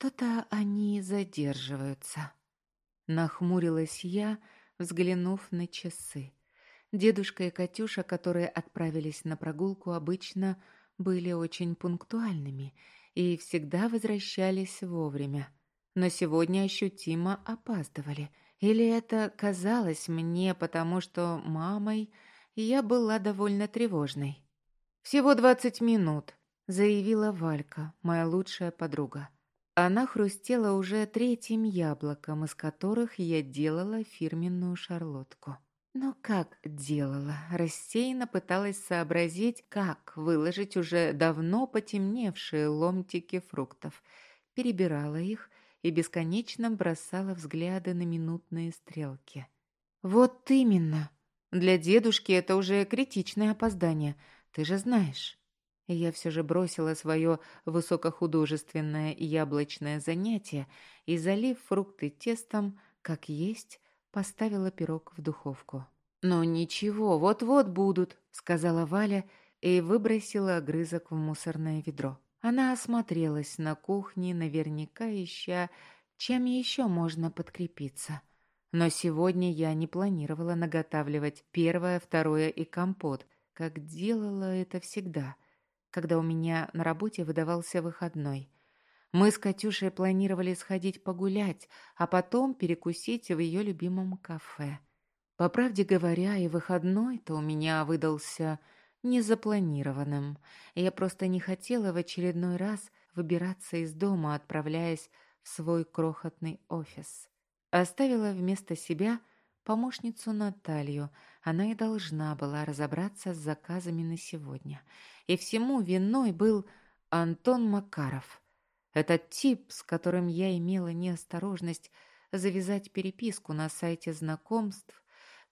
Что-то они задерживаются. Нахмурилась я, взглянув на часы. Дедушка и Катюша, которые отправились на прогулку, обычно были очень пунктуальными и всегда возвращались вовремя. Но сегодня ощутимо опаздывали. Или это казалось мне, потому что мамой я была довольно тревожной. «Всего двадцать минут», — заявила Валька, моя лучшая подруга. Она хрустела уже третьим яблоком, из которых я делала фирменную шарлотку. Но как делала? Рассеянно пыталась сообразить, как выложить уже давно потемневшие ломтики фруктов. Перебирала их и бесконечно бросала взгляды на минутные стрелки. «Вот именно! Для дедушки это уже критичное опоздание, ты же знаешь». Я все же бросила свое высокохудожественное яблочное занятие и, залив фрукты тестом, как есть, поставила пирог в духовку. «Ну ничего, вот-вот будут», — сказала Валя и выбросила огрызок в мусорное ведро. Она осмотрелась на кухне, наверняка ища, чем еще можно подкрепиться. Но сегодня я не планировала наготавливать первое, второе и компот, как делала это всегда, когда у меня на работе выдавался выходной — мы с Катюшей планировали сходить погулять, а потом перекусить в ее любимом кафе. По правде говоря, и выходной-то у меня выдался незапланированным. Я просто не хотела в очередной раз выбираться из дома, отправляясь в свой крохотный офис. Оставила вместо себя помощницу Наталью. Она и должна была разобраться с заказами на сегодня. И всему виной был Антон Макаров — этот тип, с которым я имела неосторожность завязать переписку на сайте знакомств,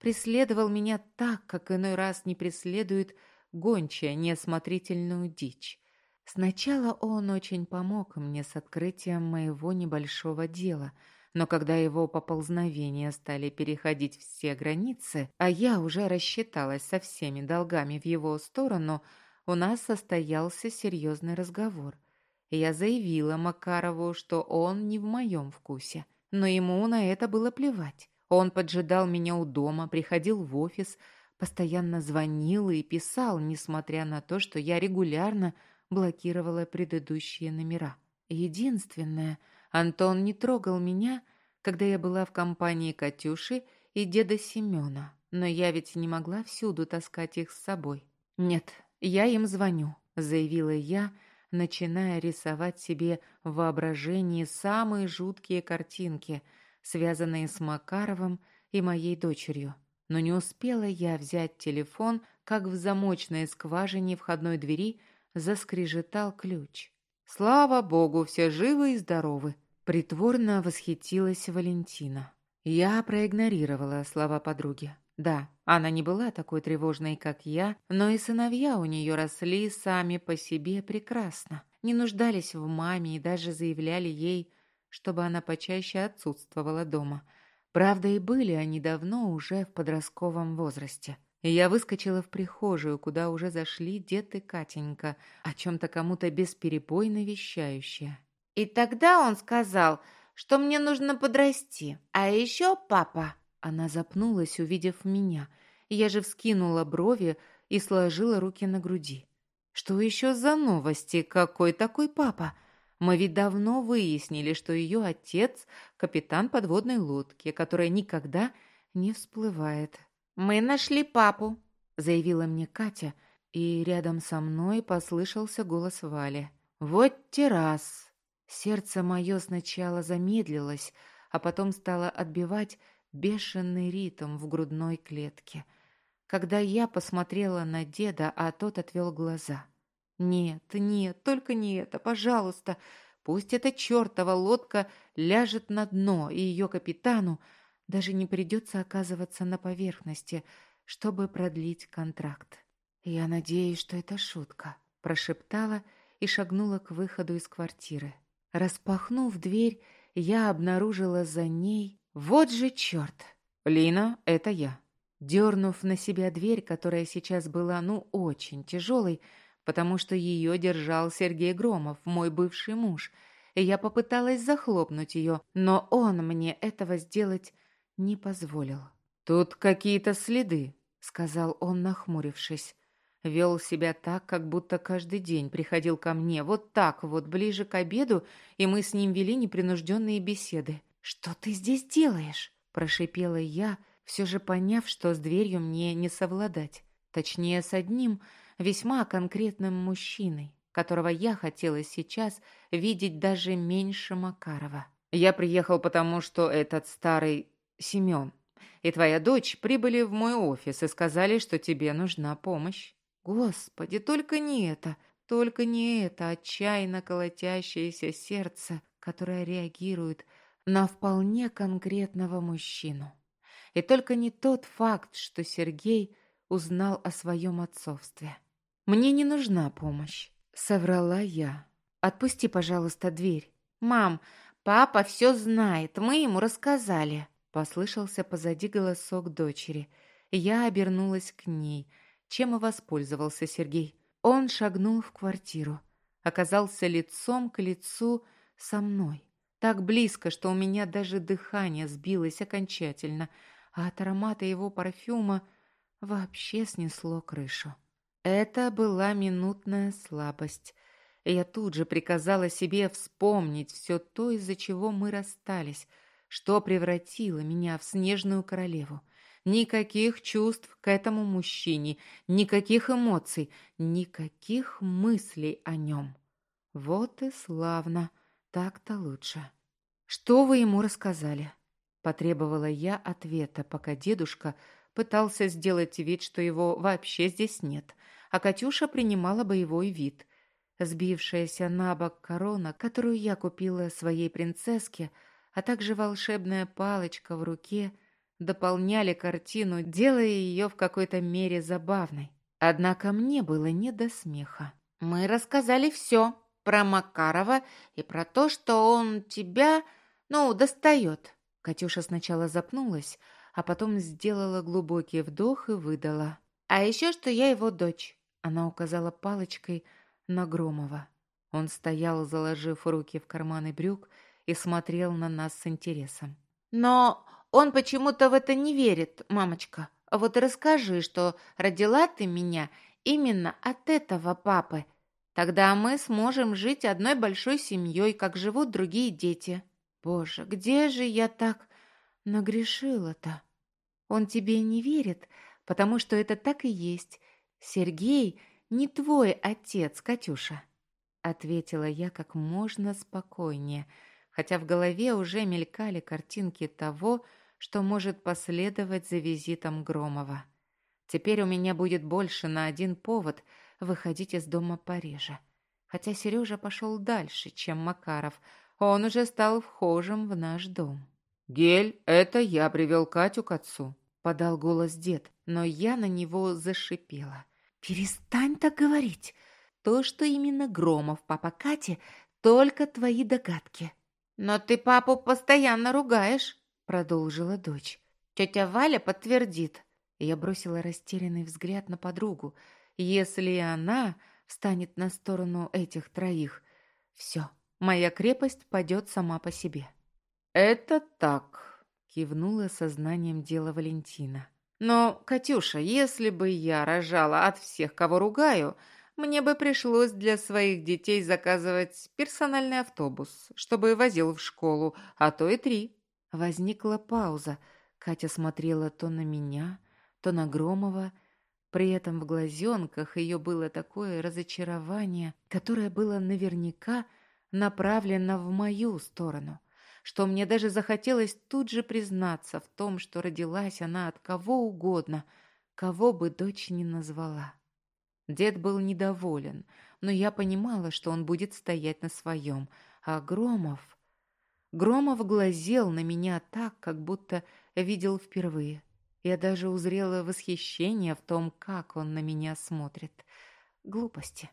преследовал меня так, как иной раз не преследует гончая неосмотрительную дичь. Сначала он очень помог мне с открытием моего небольшого дела, но когда его поползновения стали переходить все границы, а я уже рассчиталась со всеми долгами в его сторону, у нас состоялся серьезный разговор – я заявила Макарову, что он не в моем вкусе, но ему на это было плевать. Он поджидал меня у дома, приходил в офис, постоянно звонил и писал, несмотря на то, что я регулярно блокировала предыдущие номера. Единственное, Антон не трогал меня, когда я была в компании Катюши и деда Семена, но я ведь не могла всюду таскать их с собой. «Нет, я им звоню», — заявила я, — начиная рисовать себе в воображении самые жуткие картинки, связанные с Макаровым и моей дочерью. Но не успела я взять телефон, как в замочной скважине входной двери заскрежетал ключ. «Слава богу, все живы и здоровы!» Притворно восхитилась Валентина. Я проигнорировала слова подруги. Да, она не была такой тревожной, как я, но и сыновья у нее росли сами по себе прекрасно. Не нуждались в маме и даже заявляли ей, чтобы она почаще отсутствовала дома. Правда, и были они давно уже в подростковом возрасте. Я выскочила в прихожую, куда уже зашли дед и Катенька, о чем-то кому-то бесперебойно вещающая. И тогда он сказал, что мне нужно подрасти. А еще папа она запнулась, увидев меня. Я же вскинула брови и сложила руки на груди. Что еще за новости? Какой такой папа? Мы ведь давно выяснили, что ее отец — капитан подводной лодки, которая никогда не всплывает. «Мы нашли папу», — заявила мне Катя, и рядом со мной послышался голос Вали. «Вот террас!» Сердце мое сначала замедлилось, а потом стало отбивать бешеный ритм в грудной клетке. Когда я посмотрела на деда, а тот отвел глаза. «Нет, нет, только не это, пожалуйста. Пусть эта чертова лодка ляжет на дно, и ее капитану даже не придется оказываться на поверхности, чтобы продлить контракт. Я надеюсь, что это шутка», — прошептала и шагнула к выходу из квартиры. Распахнув дверь, я обнаружила за ней вот же черт! Лина, это я. Дернув на себя дверь, которая сейчас была, ну, очень тяжелой, потому что ее держал Сергей Громов, мой бывший муж, и я попыталась захлопнуть ее, но он мне этого сделать не позволил. «Тут какие-то следы», — сказал он, нахмурившись. Вел себя так, как будто каждый день приходил ко мне, вот так вот, ближе к обеду, и мы с ним вели непринужденные беседы. «Что ты здесь делаешь?» – прошипела я, все же поняв, что с дверью мне не совладать. Точнее, с одним весьма конкретным мужчиной, которого я хотела сейчас видеть даже меньше Макарова. «Я приехал потому, что этот старый Семен и твоя дочь прибыли в мой офис и сказали, что тебе нужна помощь. Господи, только не это, только не это отчаянно колотящееся сердце, которое реагирует на вполне конкретного мужчину. И только не тот факт, что Сергей узнал о своем отцовстве. «Мне не нужна помощь», — соврала я. «Отпусти, пожалуйста, дверь». «Мам, папа все знает, мы ему рассказали», — послышался позади голосок дочери. Я обернулась к ней — чем и воспользовался Сергей. Он шагнул в квартиру, оказался лицом к лицу со мной. Так близко, что у меня даже дыхание сбилось окончательно, а от аромата его парфюма вообще снесло крышу. Это была минутная слабость. Я тут же приказала себе вспомнить все то, из-за чего мы расстались, что превратило меня в снежную королеву. Никаких чувств к этому мужчине, никаких эмоций, никаких мыслей о нем. Вот и славно, так-то лучше. Что вы ему рассказали? Потребовала я ответа, пока дедушка пытался сделать вид, что его вообще здесь нет, а Катюша принимала боевой вид. Сбившаяся на бок корона, которую я купила своей принцесске, а также волшебная палочка в руке — дополняли картину, делая ее в какой-то мере забавной. Однако мне было не до смеха. «Мы рассказали все про Макарова и про то, что он тебя, ну, достает». Катюша сначала запнулась, а потом сделала глубокий вдох и выдала. «А еще, что я его дочь». Она указала палочкой на Громова. Он стоял, заложив руки в карманы брюк, и смотрел на нас с интересом. «Но он почему-то в это не верит, мамочка. Вот расскажи, что родила ты меня именно от этого папы. Тогда мы сможем жить одной большой семьей, как живут другие дети. Боже, где же я так нагрешила-то? Он тебе не верит, потому что это так и есть. Сергей не твой отец, Катюша, ответила я как можно спокойнее, хотя в голове уже мелькали картинки того, что может последовать за визитом Громова. Теперь у меня будет больше на один повод выходить из дома Парижа. Хотя Сережа пошел дальше, чем Макаров. Он уже стал вхожим в наш дом. «Гель, это я привел Катю к отцу», — подал голос дед, но я на него зашипела. «Перестань так говорить. То, что именно Громов, папа Кати, только твои догадки». «Но ты папу постоянно ругаешь», продолжила дочь. Тетя Валя подтвердит. Я бросила растерянный взгляд на подругу. Если она встанет на сторону этих троих, все, моя крепость падет сама по себе. Это так, кивнула сознанием дела Валентина. Но, Катюша, если бы я рожала от всех, кого ругаю, мне бы пришлось для своих детей заказывать персональный автобус, чтобы возил в школу, а то и три. Возникла пауза. Катя смотрела то на меня, то на Громова. При этом в глазенках ее было такое разочарование, которое было наверняка направлено в мою сторону, что мне даже захотелось тут же признаться в том, что родилась она от кого угодно, кого бы дочь ни назвала. Дед был недоволен, но я понимала, что он будет стоять на своем, а Громов... Громов глазел на меня так, как будто видел впервые. Я даже узрела восхищение в том, как он на меня смотрит. Глупости.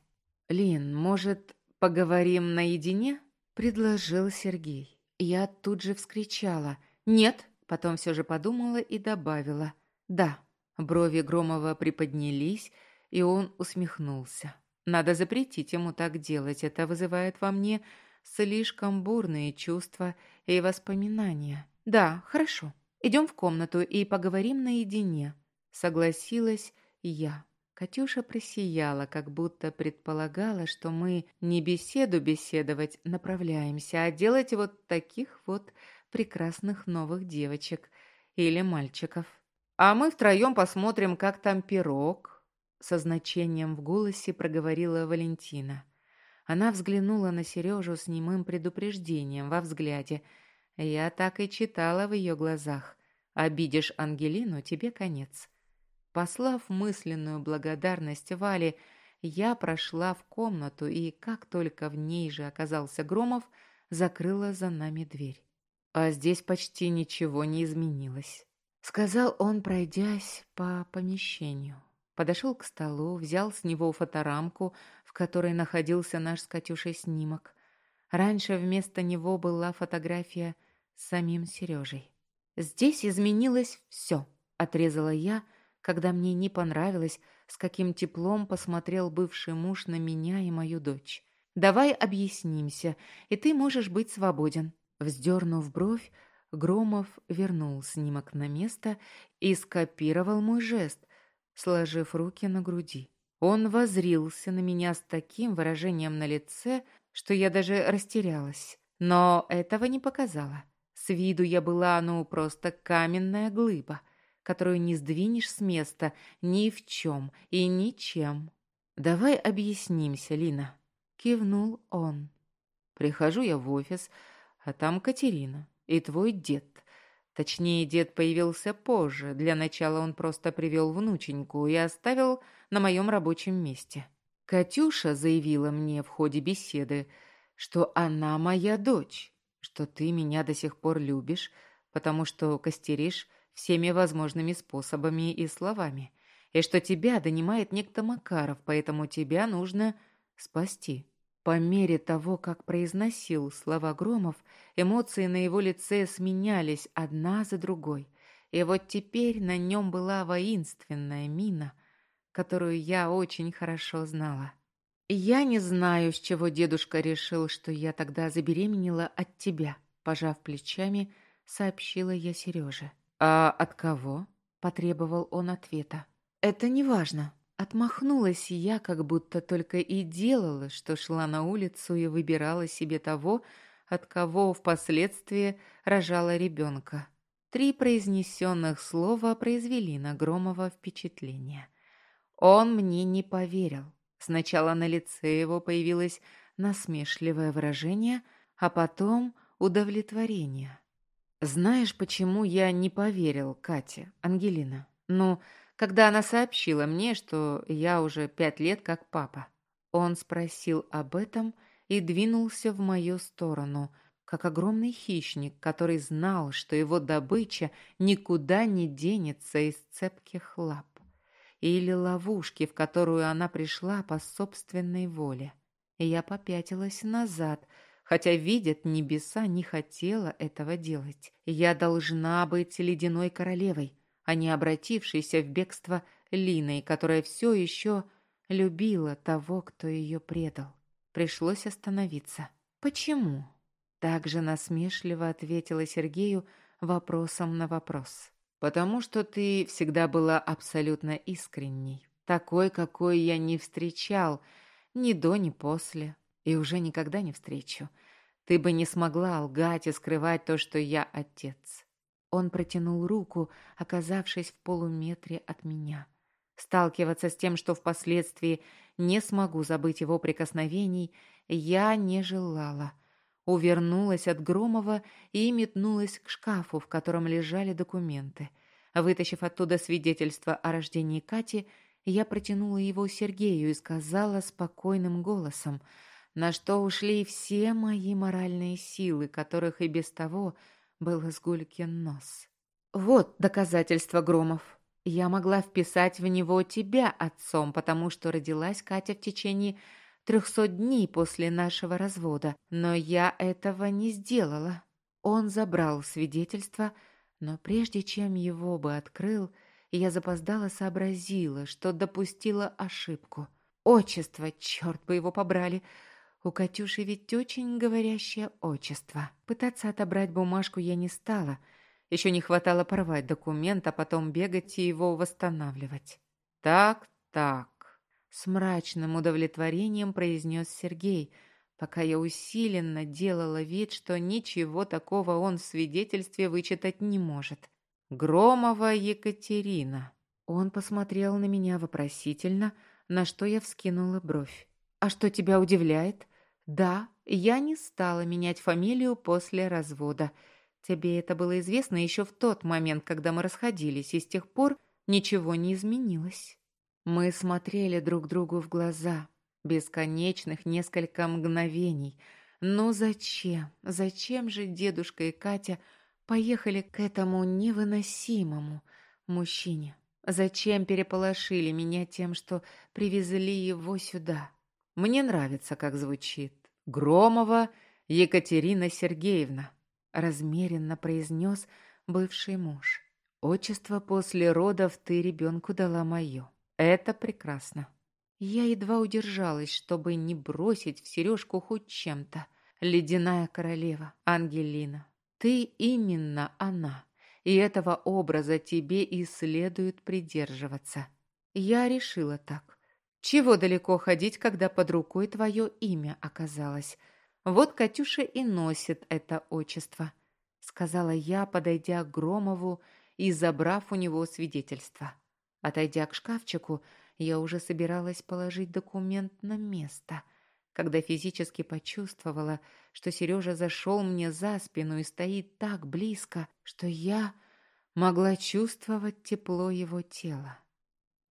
«Лин, может, поговорим наедине?» — предложил Сергей. Я тут же вскричала. «Нет!» — потом все же подумала и добавила. «Да». Брови Громова приподнялись, и он усмехнулся. «Надо запретить ему так делать. Это вызывает во мне слишком бурные чувства и воспоминания. «Да, хорошо. Идем в комнату и поговорим наедине», — согласилась я. Катюша просияла, как будто предполагала, что мы не беседу беседовать направляемся, а делать вот таких вот прекрасных новых девочек или мальчиков. «А мы втроем посмотрим, как там пирог», — со значением в голосе проговорила Валентина. Она взглянула на Сережу с немым предупреждением во взгляде. Я так и читала в ее глазах. «Обидишь Ангелину, тебе конец». Послав мысленную благодарность Вале, я прошла в комнату и, как только в ней же оказался Громов, закрыла за нами дверь. А здесь почти ничего не изменилось. Сказал он, пройдясь по помещению. Подошел к столу, взял с него фоторамку, в которой находился наш с Катюшей снимок. Раньше вместо него была фотография с самим Сережей. «Здесь изменилось все», — отрезала я, когда мне не понравилось, с каким теплом посмотрел бывший муж на меня и мою дочь. «Давай объяснимся, и ты можешь быть свободен». Вздернув бровь, Громов вернул снимок на место и скопировал мой жест, сложив руки на груди. Он возрился на меня с таким выражением на лице, что я даже растерялась. Но этого не показала. С виду я была, ну, просто каменная глыба, которую не сдвинешь с места ни в чем и ничем. «Давай объяснимся, Лина», — кивнул он. Прихожу я в офис, а там Катерина и твой дед. Точнее, дед появился позже. Для начала он просто привел внученьку и оставил на моем рабочем месте. Катюша заявила мне в ходе беседы, что она моя дочь, что ты меня до сих пор любишь, потому что костеришь всеми возможными способами и словами, и что тебя донимает некто Макаров, поэтому тебя нужно спасти. По мере того, как произносил слова Громов, эмоции на его лице сменялись одна за другой. И вот теперь на нем была воинственная мина, которую я очень хорошо знала. «Я не знаю, с чего дедушка решил, что я тогда забеременела от тебя», пожав плечами, сообщила я Сереже. «А от кого?» – потребовал он ответа. «Это не важно. Отмахнулась я, как будто только и делала, что шла на улицу и выбирала себе того, от кого впоследствии рожала ребенка. Три произнесенных слова произвели на Громова впечатление. Он мне не поверил. Сначала на лице его появилось насмешливое выражение, а потом удовлетворение. «Знаешь, почему я не поверил Кате, Ангелина? Ну, когда она сообщила мне, что я уже пять лет как папа. Он спросил об этом и двинулся в мою сторону, как огромный хищник, который знал, что его добыча никуда не денется из цепких лап или ловушки, в которую она пришла по собственной воле. Я попятилась назад, хотя, видят небеса, не хотела этого делать. Я должна быть ледяной королевой, а не обратившейся в бегство Линой, которая все еще любила того, кто ее предал. Пришлось остановиться. «Почему?» Так же насмешливо ответила Сергею вопросом на вопрос. «Потому что ты всегда была абсолютно искренней. Такой, какой я не встречал ни до, ни после. И уже никогда не встречу. Ты бы не смогла лгать и скрывать то, что я отец. Он протянул руку, оказавшись в полуметре от меня. Сталкиваться с тем, что впоследствии не смогу забыть его прикосновений, я не желала. Увернулась от Громова и метнулась к шкафу, в котором лежали документы. Вытащив оттуда свидетельство о рождении Кати, я протянула его Сергею и сказала спокойным голосом, на что ушли все мои моральные силы, которых и без того был изгулькин нос. Вот доказательство Громов. Я могла вписать в него тебя отцом, потому что родилась Катя в течение трехсот дней после нашего развода, но я этого не сделала. Он забрал свидетельство, но прежде чем его бы открыл, я запоздала сообразила, что допустила ошибку. Отчество, черт бы его побрали! У Катюши ведь очень говорящее отчество. Пытаться отобрать бумажку я не стала. Еще не хватало порвать документ, а потом бегать и его восстанавливать. «Так, так», — с мрачным удовлетворением произнес Сергей, пока я усиленно делала вид, что ничего такого он в свидетельстве вычитать не может. «Громова Екатерина». Он посмотрел на меня вопросительно, на что я вскинула бровь. «А что тебя удивляет?» «Да, я не стала менять фамилию после развода. Тебе это было известно еще в тот момент, когда мы расходились, и с тех пор ничего не изменилось». Мы смотрели друг другу в глаза, бесконечных несколько мгновений. Но зачем, зачем же дедушка и Катя поехали к этому невыносимому мужчине? Зачем переполошили меня тем, что привезли его сюда? Мне нравится, как звучит. Громова Екатерина Сергеевна, размеренно произнес бывший муж. Отчество после родов ты ребенку дала мое. Это прекрасно. Я едва удержалась, чтобы не бросить в сережку хоть чем-то. Ледяная королева, Ангелина. Ты именно она и этого образа тебе и следует придерживаться. Я решила так. Чего далеко ходить, когда под рукой твое имя оказалось? Вот Катюша и носит это отчество, сказала я, подойдя к Громову и забрав у него свидетельство. Отойдя к шкафчику, я уже собиралась положить документ на место, когда физически почувствовала, что Сережа зашел мне за спину и стоит так близко, что я могла чувствовать тепло его тела.